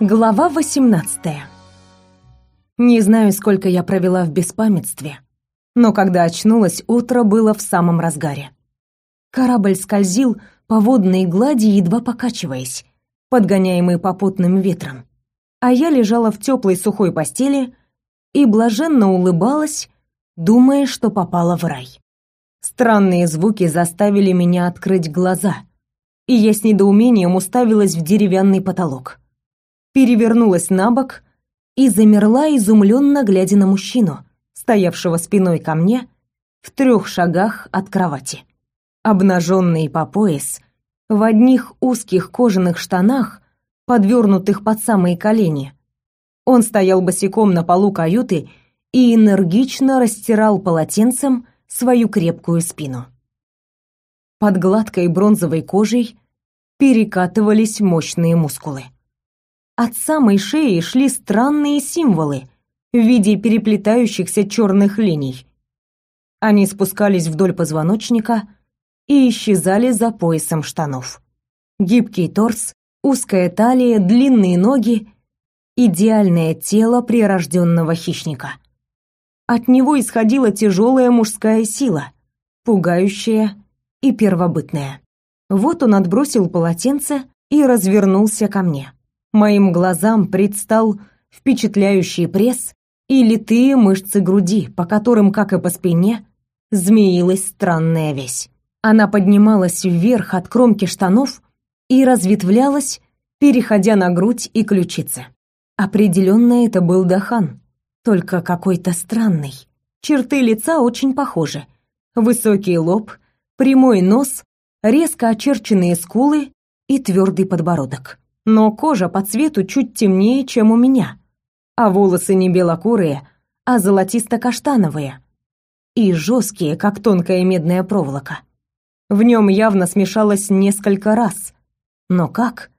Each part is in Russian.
Глава 18. Не знаю, сколько я провела в беспамятстве, но когда очнулась, утро было в самом разгаре. Корабль скользил по водной глади, едва покачиваясь, подгоняемый попутным ветром. А я лежала в теплой сухой постели и блаженно улыбалась, думая, что попала в рай. Странные звуки заставили меня открыть глаза, и я с недоумением уставилась в деревянный потолок перевернулась на бок и замерла, изумленно глядя на мужчину, стоявшего спиной ко мне в трех шагах от кровати. Обнаженный по пояс, в одних узких кожаных штанах, подвернутых под самые колени. Он стоял босиком на полу каюты и энергично растирал полотенцем свою крепкую спину. Под гладкой бронзовой кожей перекатывались мощные мускулы. От самой шеи шли странные символы в виде переплетающихся черных линий. Они спускались вдоль позвоночника и исчезали за поясом штанов. Гибкий торс, узкая талия, длинные ноги — идеальное тело прирожденного хищника. От него исходила тяжелая мужская сила, пугающая и первобытная. Вот он отбросил полотенце и развернулся ко мне. Моим глазам предстал впечатляющий пресс и литые мышцы груди, по которым, как и по спине, змеилась странная весь. Она поднималась вверх от кромки штанов и разветвлялась, переходя на грудь и ключицы. Определенно это был Дахан, только какой-то странный. Черты лица очень похожи. Высокий лоб, прямой нос, резко очерченные скулы и твердый подбородок но кожа по цвету чуть темнее, чем у меня, а волосы не белокурые, а золотисто-каштановые и жесткие, как тонкая медная проволока. В нем явно смешалось несколько раз. Но как?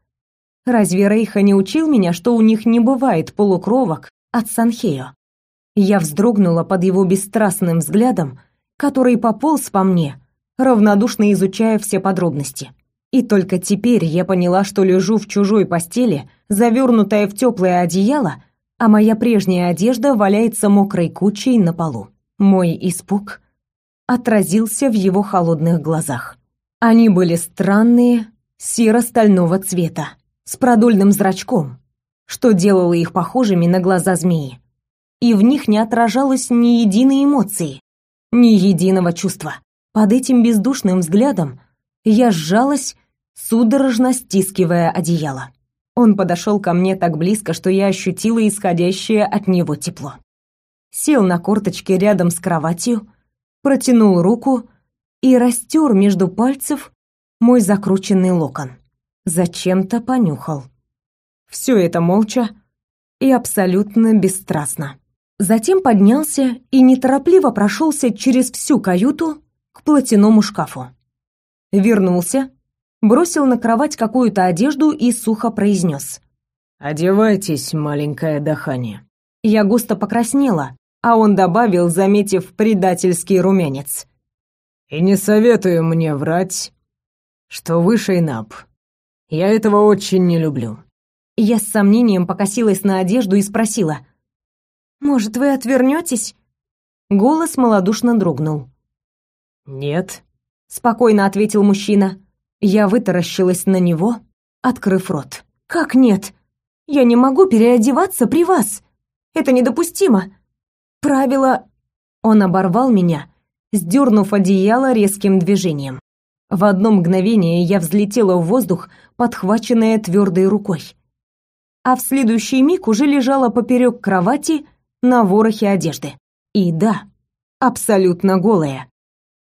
Разве Рейха не учил меня, что у них не бывает полукровок от Санхео? Я вздрогнула под его бесстрастным взглядом, который пополз по мне, равнодушно изучая все подробности. И только теперь я поняла, что лежу в чужой постели, завернутая в теплое одеяло, а моя прежняя одежда валяется мокрой кучей на полу. Мой испуг отразился в его холодных глазах. Они были странные, серо-стального цвета, с продольным зрачком, что делало их похожими на глаза змеи. И в них не отражалось ни единой эмоции, ни единого чувства. Под этим бездушным взглядом я сжалась судорожно стискивая одеяло. Он подошел ко мне так близко, что я ощутила исходящее от него тепло. Сел на корточки рядом с кроватью, протянул руку и растер между пальцев мой закрученный локон. Зачем-то понюхал. Все это молча и абсолютно бесстрастно. Затем поднялся и неторопливо прошелся через всю каюту к платяному шкафу. Вернулся, бросил на кровать какую-то одежду и сухо произнес. «Одевайтесь, маленькая Дахани». Я густо покраснела, а он добавил, заметив предательский румянец. «И не советую мне врать, что вы Шейнап. Я этого очень не люблю». Я с сомнением покосилась на одежду и спросила. «Может, вы отвернетесь?» Голос малодушно дрогнул. «Нет», — спокойно ответил мужчина. Я вытаращилась на него, открыв рот. «Как нет? Я не могу переодеваться при вас! Это недопустимо! Правило...» Он оборвал меня, сдернув одеяло резким движением. В одно мгновение я взлетела в воздух, подхваченная твердой рукой. А в следующий миг уже лежала поперек кровати на ворохе одежды. И да, абсолютно голая.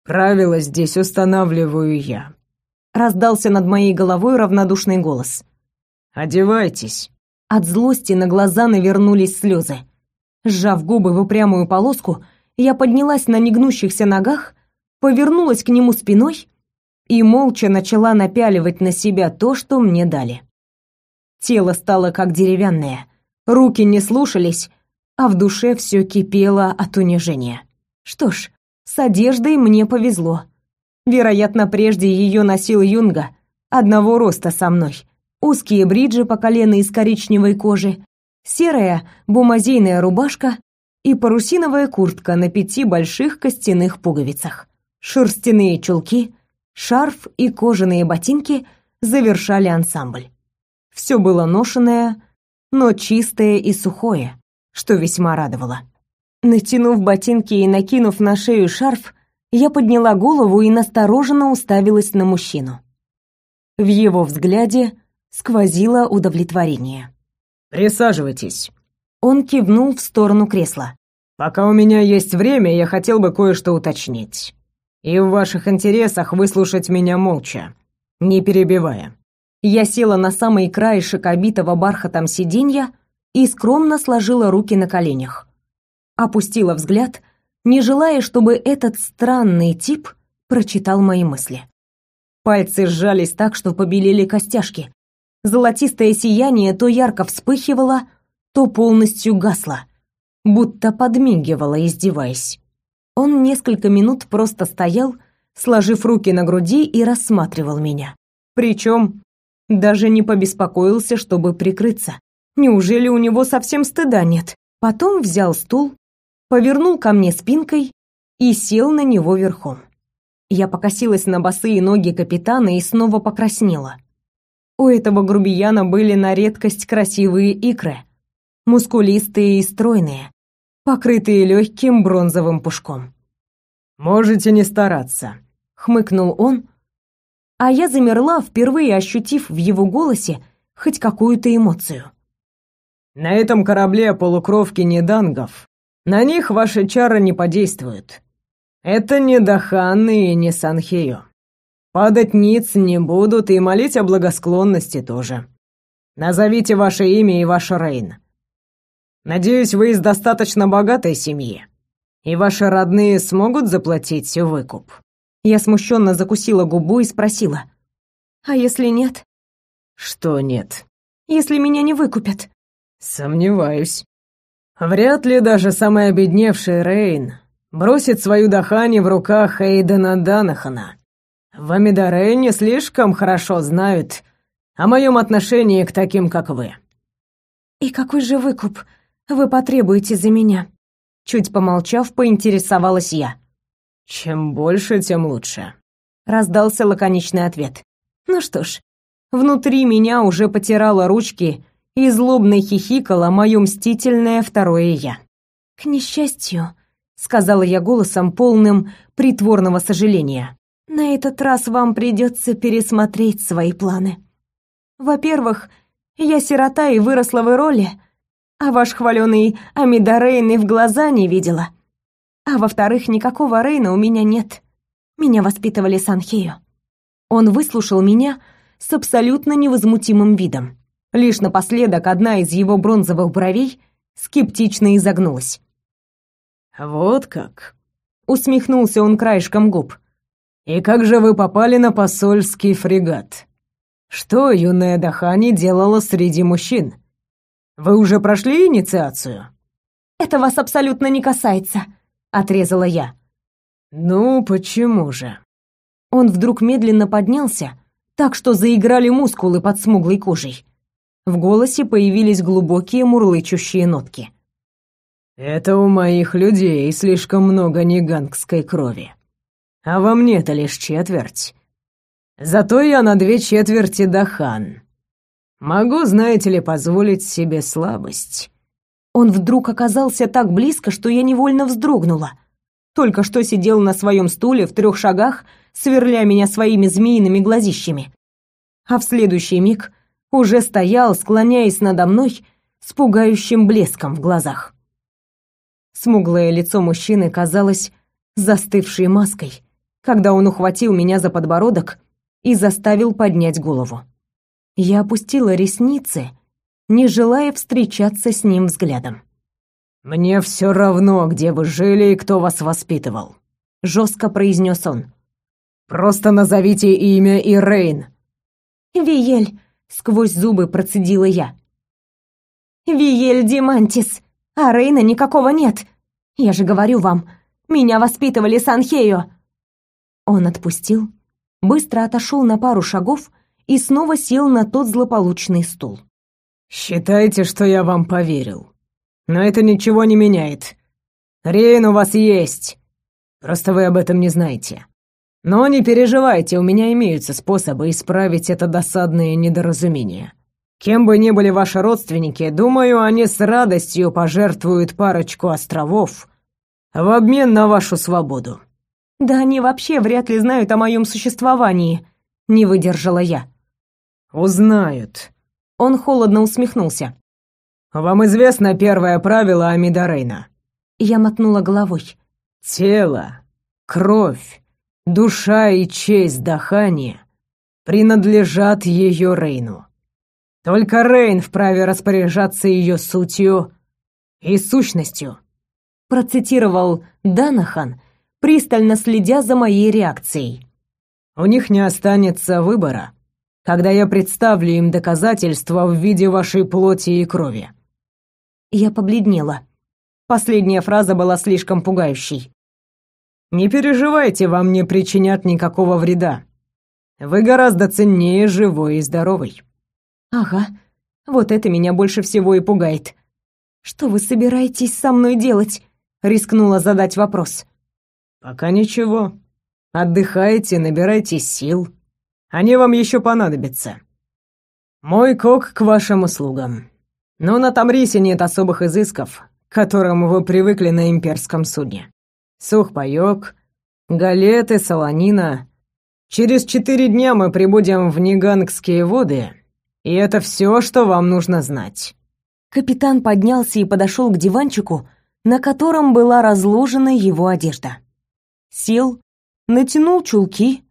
«Правила здесь устанавливаю я раздался над моей головой равнодушный голос. Одевайтесь. От злости на глаза навернулись слезы. Сжав губы в упрямую полоску, я поднялась на негнущихся ногах, повернулась к нему спиной и молча начала напяливать на себя то, что мне дали. Тело стало как деревянное, руки не слушались, а в душе все кипело от унижения. Что ж, с одеждой мне повезло. Вероятно, прежде ее носил Юнга, одного роста со мной. узкие бриджи по колено из коричневой кожи, серая бумазейная рубашка и парусиновая куртка на пяти больших костяных пуговицах. Шерстяные чулки, шарф и кожаные ботинки завершали ансамбль. Все было ношеное, но чистое и сухое, что весьма радовало. Натянув ботинки и накинув на шею шарф, я подняла голову и настороженно уставилась на мужчину. В его взгляде сквозило удовлетворение. «Присаживайтесь». Он кивнул в сторону кресла. «Пока у меня есть время, я хотел бы кое-что уточнить. И в ваших интересах выслушать меня молча, не перебивая». Я села на самый краешек обитого бархатом сиденья и скромно сложила руки на коленях опустила взгляд, не желая, чтобы этот странный тип прочитал мои мысли. Пальцы сжались так, что побелели костяшки. Золотистое сияние то ярко вспыхивало, то полностью гасло, будто подмигивало, издеваясь. Он несколько минут просто стоял, сложив руки на груди и рассматривал меня. Причем даже не побеспокоился, чтобы прикрыться. Неужели у него совсем стыда нет? Потом взял стул, повернул ко мне спинкой и сел на него верхом. Я покосилась на босые ноги капитана и снова покраснела. У этого грубияна были на редкость красивые икры, мускулистые и стройные, покрытые легким бронзовым пушком. «Можете не стараться», — хмыкнул он, а я замерла, впервые ощутив в его голосе хоть какую-то эмоцию. «На этом корабле полукровки недангов на них ваши чары не подействуют. Это не Даханны и не Санхею. Падать ниц не будут и молить о благосклонности тоже. Назовите ваше имя и ваш Рейн. Надеюсь, вы из достаточно богатой семьи, и ваши родные смогут заплатить выкуп». Я смущенно закусила губу и спросила. «А если нет?» «Что нет?» «Если меня не выкупят?» «Сомневаюсь. Вряд ли даже самый обедневший Рейн бросит свою Дахани в руках Эйдена Данахана. В Амидаре не слишком хорошо знают о моем отношении к таким, как вы. «И какой же выкуп вы потребуете за меня?» Чуть помолчав, поинтересовалась я. «Чем больше, тем лучше», — раздался лаконичный ответ. «Ну что ж, внутри меня уже потирала ручки и злобно хихикала мое мстительное второе «я». «К несчастью», — сказала я голосом, полным притворного сожаления, «на этот раз вам придется пересмотреть свои планы. Во-первых, я сирота и выросла в роли, а ваш хваленый Амидарейн и в глаза не видела. А во-вторых, никакого Рейна у меня нет. Меня воспитывали Санхею». Он выслушал меня с абсолютно невозмутимым видом. Лишь напоследок одна из его бронзовых бровей скептично изогнулась. «Вот как?» — усмехнулся он краешком губ. «И как же вы попали на посольский фрегат? Что юная Дахани делала среди мужчин? Вы уже прошли инициацию?» «Это вас абсолютно не касается», — отрезала я. «Ну, почему же?» Он вдруг медленно поднялся, так что заиграли мускулы под смуглой кожей. В голосе появились глубокие мурлычущие нотки. «Это у моих людей слишком много негангской крови. А во мне-то лишь четверть. Зато я на две четверти Дахан. Могу, знаете ли, позволить себе слабость». Он вдруг оказался так близко, что я невольно вздрогнула. Только что сидел на своем стуле в трех шагах, сверля меня своими змеиными глазищами. А в следующий миг уже стоял, склоняясь надо мной с пугающим блеском в глазах. Смуглое лицо мужчины казалось застывшей маской, когда он ухватил меня за подбородок и заставил поднять голову. Я опустила ресницы, не желая встречаться с ним взглядом. «Мне все равно, где вы жили и кто вас воспитывал», — жестко произнес он. «Просто назовите имя Ирейн». «Виель», сквозь зубы процедила я. Виель Димантис, а Рейна никакого нет. Я же говорю вам, меня воспитывали Санхею. Он отпустил, быстро отошел на пару шагов и снова сел на тот злополучный стул. «Считайте, что я вам поверил. Но это ничего не меняет. Рейн у вас есть. Просто вы об этом не знаете. Но не переживайте, у меня имеются способы исправить это досадное недоразумение. Кем бы ни были ваши родственники, думаю, они с радостью пожертвуют парочку островов в обмен на вашу свободу». «Да они вообще вряд ли знают о моем существовании», — не выдержала я. «Узнают». Он холодно усмехнулся. «Вам известно первое правило Амидарейна?» Я мотнула головой. «Тело, кровь, душа и честь Дахани принадлежат ее Рейну. Только Рейн вправе распоряжаться ее сутью и сущностью. Процитировал Данахан, пристально следя за моей реакцией. У них не останется выбора, когда я представлю им доказательства в виде вашей плоти и крови. Я побледнела. Последняя фраза была слишком пугающей. Не переживайте, вам не причинят никакого вреда. Вы гораздо ценнее живой и здоровой. Ага, вот это меня больше всего и пугает. Что вы собираетесь со мной делать? Рискнула задать вопрос. Пока ничего. Отдыхайте, набирайте сил. Они вам еще понадобятся. Мой кок к вашим услугам. Но на Тамрисе нет особых изысков, к которым вы привыкли на имперском судне. Сухпайок, галеты, солонина. Через четыре дня мы прибудем в Нигангские воды, и это все, что вам нужно знать». Капитан поднялся и подошел к диванчику, на котором была разложена его одежда. Сел, натянул чулки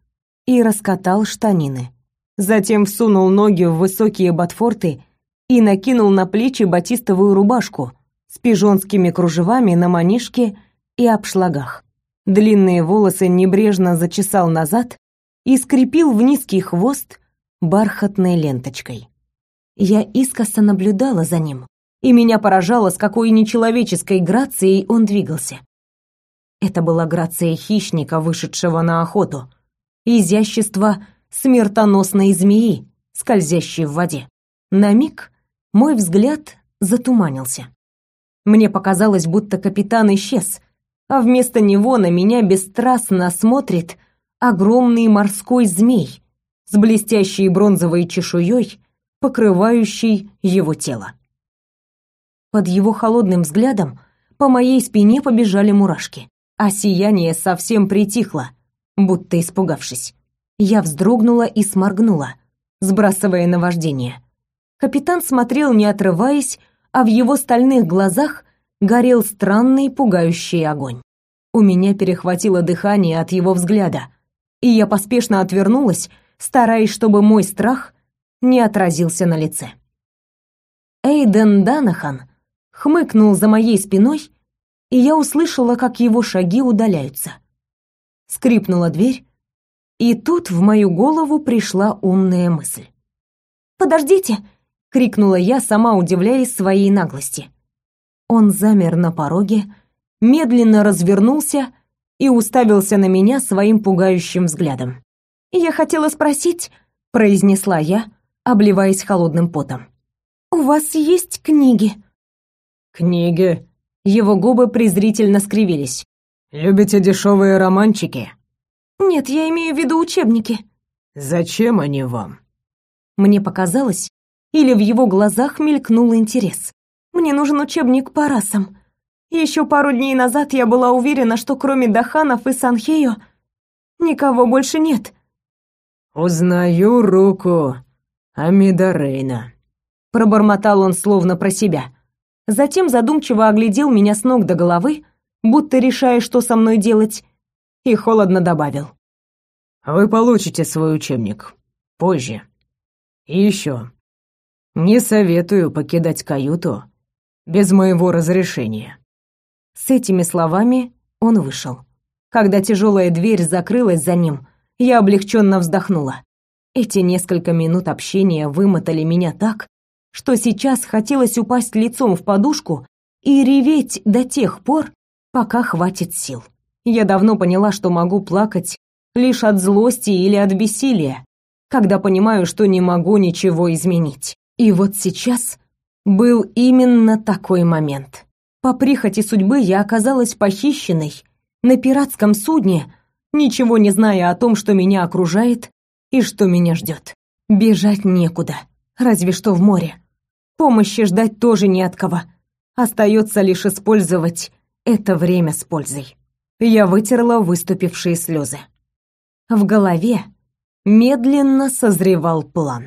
и раскатал штанины. Затем всунул ноги в высокие ботфорты и накинул на плечи батистовую рубашку с пижонскими кружевами на манишке и обшлагах. Длинные волосы небрежно зачесал назад и скрепил в низкий хвост бархатной ленточкой. Я искоса наблюдала за ним, и меня поражало, с какой нечеловеческой грацией он двигался. Это была грация хищника, вышедшего на охоту, изящество смертоносной змеи, скользящей в воде. На миг мой взгляд затуманился. Мне показалось, будто капитан исчез, а вместо него на меня бесстрастно смотрит огромный морской змей, с блестящей бронзовой чешуей, покрывающей его тело. Под его холодным взглядом по моей спине побежали мурашки, а сияние совсем притихло, будто испугавшись. Я вздрогнула и сморгнула, сбрасывая наваждение. Капитан смотрел, не отрываясь, а в его стальных глазах горел странный пугающий огонь. У меня перехватило дыхание от его взгляда, и я поспешно отвернулась, стараясь, чтобы мой страх не отразился на лице. Эйден Данахан хмыкнул за моей спиной, и я услышала, как его шаги удаляются. Скрипнула дверь, и тут в мою голову пришла умная мысль. «Подождите!» — крикнула я, сама удивляясь своей наглости. Он замер на пороге, медленно развернулся и уставился на меня своим пугающим взглядом. «Я хотела спросить», — произнесла я, обливаясь холодным потом. «У вас есть книги?» «Книги?» Его губы презрительно скривились. «Любите дешевые романчики?» «Нет, я имею в виду учебники». «Зачем они вам?» Мне показалось, или в его глазах мелькнул интерес. «Мне нужен учебник по расам. Еще пару дней назад я была уверена, что кроме Даханов и Санхею никого больше нет. «Узнаю руку Амидарейна», — пробормотал он словно про себя. Затем задумчиво оглядел меня с ног до головы, будто решая, что со мной делать, и холодно добавил. «Вы получите свой учебник. Позже. И еще. Не советую покидать каюту без моего разрешения». С этими словами он вышел. Когда тяжелая дверь закрылась за ним, я облегченно вздохнула. Эти несколько минут общения вымотали меня так, что сейчас хотелось упасть лицом в подушку и реветь до тех пор, пока хватит сил. Я давно поняла, что могу плакать лишь от злости или от бессилия, когда понимаю, что не могу ничего изменить. И вот сейчас был именно такой момент. По прихоти судьбы я оказалась похищенной на пиратском судне, ничего не зная о том, что меня окружает и что меня ждет. Бежать некуда, разве что в море. Помощи ждать тоже не от кого. Остается лишь использовать это время с пользой. Я вытерла выступившие слезы. В голове медленно созревал план.